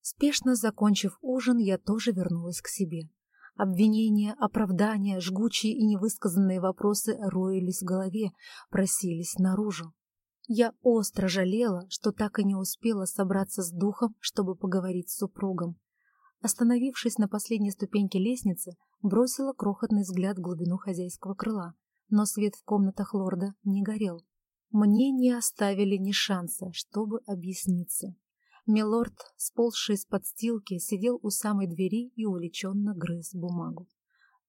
Спешно закончив ужин, я тоже вернулась к себе. Обвинения, оправдания, жгучие и невысказанные вопросы роились в голове, просились наружу. Я остро жалела, что так и не успела собраться с духом, чтобы поговорить с супругом. Остановившись на последней ступеньке лестницы, бросила крохотный взгляд в глубину хозяйского крыла, но свет в комнатах лорда не горел. Мне не оставили ни шанса, чтобы объясниться. Милорд, сползший с подстилки, сидел у самой двери и увлеченно грыз бумагу.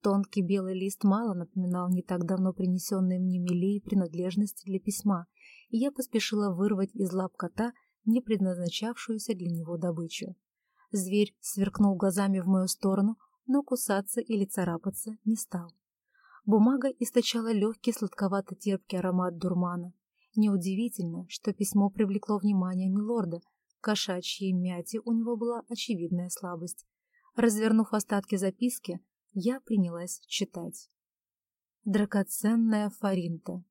Тонкий белый лист мало напоминал не так давно принесенные мне милей принадлежности для письма, и я поспешила вырвать из лап кота не предназначавшуюся для него добычу. Зверь сверкнул глазами в мою сторону, но кусаться или царапаться не стал. Бумага источала легкий сладковато-терпкий аромат дурмана. Неудивительно, что письмо привлекло внимание милорда, кошачьей мяте у него была очевидная слабость. Развернув остатки записки, я принялась читать. Драгоценная Фаринта.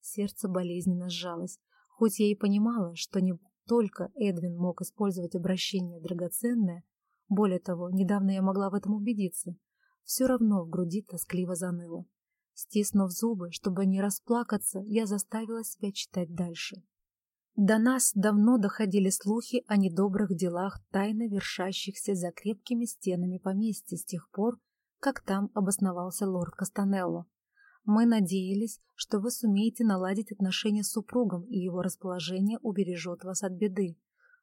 Сердце болезненно сжалось, хоть я и понимала, что не только Эдвин мог использовать обращение «драгоценное», более того, недавно я могла в этом убедиться, все равно в груди тоскливо заныло. Стиснув зубы, чтобы не расплакаться, я заставила себя читать дальше. До нас давно доходили слухи о недобрых делах, тайно вершащихся за крепкими стенами поместья с тех пор, как там обосновался лорд Кастанелло. Мы надеялись, что вы сумеете наладить отношения с супругом, и его расположение убережет вас от беды.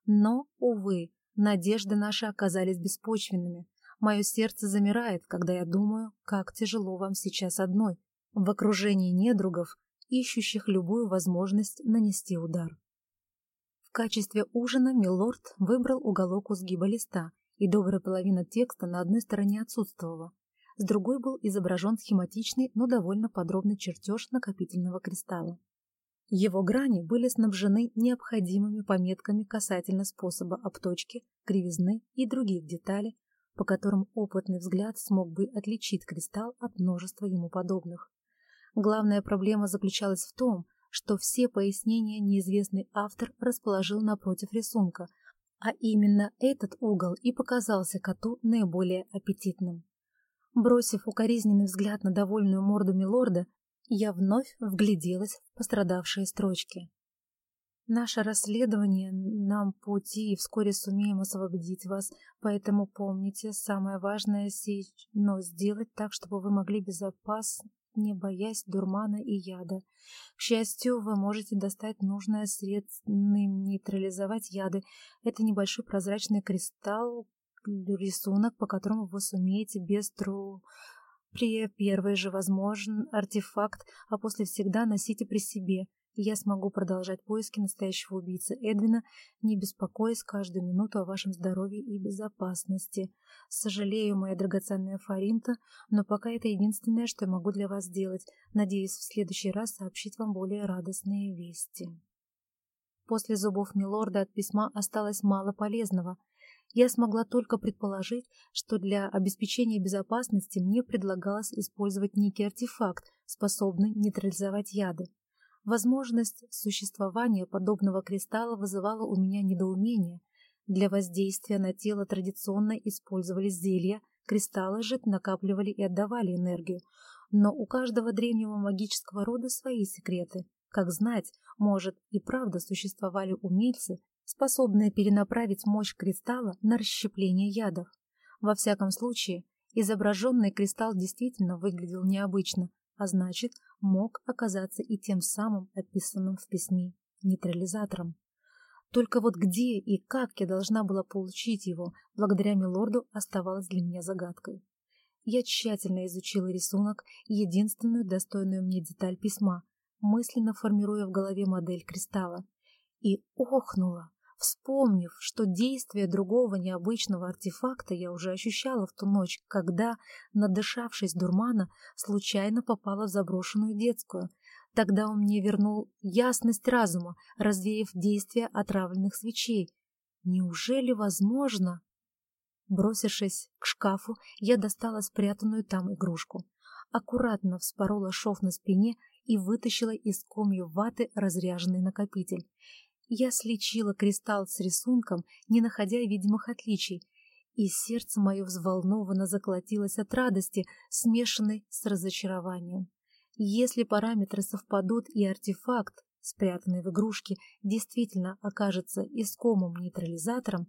Но, увы, надежды наши оказались беспочвенными. Мое сердце замирает, когда я думаю, как тяжело вам сейчас одной, в окружении недругов, ищущих любую возможность нанести удар качестве ужина милорд выбрал уголок у сгиба листа, и добрая половина текста на одной стороне отсутствовала. С другой был изображен схематичный, но довольно подробный чертеж накопительного кристалла. Его грани были снабжены необходимыми пометками касательно способа обточки, кривизны и других деталей, по которым опытный взгляд смог бы отличить кристалл от множества ему подобных. Главная проблема заключалась в том, что все пояснения неизвестный автор расположил напротив рисунка, а именно этот угол и показался коту наиболее аппетитным. Бросив укоризненный взгляд на довольную морду милорда, я вновь вгляделась в пострадавшие строчки. Наше расследование нам пути и вскоре сумеем освободить вас, поэтому помните, самое важное сечь, но сделать так, чтобы вы могли безопасно не боясь дурмана и яда. К счастью, вы можете достать нужное средство нейтрализовать яды. Это небольшой прозрачный кристалл, рисунок, по которому вы сумеете без тру... При первый же возможен артефакт, а после всегда носите при себе я смогу продолжать поиски настоящего убийцы Эдвина, не беспокоясь каждую минуту о вашем здоровье и безопасности. Сожалею, моя драгоценная Фаринта, но пока это единственное, что я могу для вас сделать. Надеюсь, в следующий раз сообщить вам более радостные вести. После зубов Милорда от письма осталось мало полезного. Я смогла только предположить, что для обеспечения безопасности мне предлагалось использовать некий артефакт, способный нейтрализовать яды. Возможность существования подобного кристалла вызывала у меня недоумение. Для воздействия на тело традиционно использовались зелья, кристаллы же накапливали и отдавали энергию. Но у каждого древнего магического рода свои секреты. Как знать, может и правда существовали умельцы, способные перенаправить мощь кристалла на расщепление ядов. Во всяком случае, изображенный кристалл действительно выглядел необычно, а значит, мог оказаться и тем самым описанным в письме нейтрализатором. Только вот где и как я должна была получить его, благодаря милорду, оставалось для меня загадкой. Я тщательно изучила рисунок и единственную достойную мне деталь письма, мысленно формируя в голове модель кристалла, и охнула, вспомнив, что действие другого необычного артефакта я уже ощущала в ту ночь, когда, надышавшись дурмана, случайно попала в заброшенную детскую. Тогда он мне вернул ясность разума, развеяв действие отравленных свечей. Неужели возможно? Бросившись к шкафу, я достала спрятанную там игрушку. Аккуратно вспорола шов на спине и вытащила из комью ваты разряженный накопитель. Я слечила кристалл с рисунком, не находя видимых отличий, и сердце мое взволнованно заколотилось от радости, смешанной с разочарованием. Если параметры совпадут и артефакт, спрятанный в игрушке, действительно окажется искомым нейтрализатором,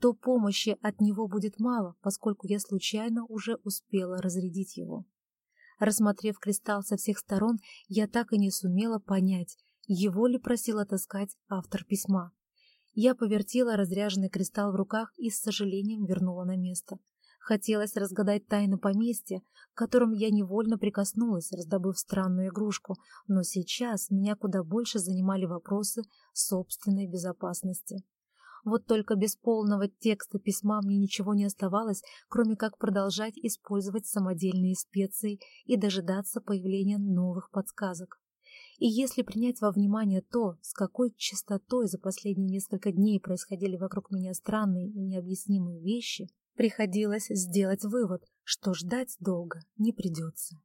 то помощи от него будет мало, поскольку я случайно уже успела разрядить его. Рассмотрев кристалл со всех сторон, я так и не сумела понять, его ли просил отыскать автор письма. Я повертела разряженный кристалл в руках и с сожалением вернула на место. Хотелось разгадать тайну поместья, к которым я невольно прикоснулась, раздобыв странную игрушку, но сейчас меня куда больше занимали вопросы собственной безопасности. Вот только без полного текста письма мне ничего не оставалось, кроме как продолжать использовать самодельные специи и дожидаться появления новых подсказок. И если принять во внимание то, с какой частотой за последние несколько дней происходили вокруг меня странные и необъяснимые вещи, приходилось сделать вывод, что ждать долго не придется.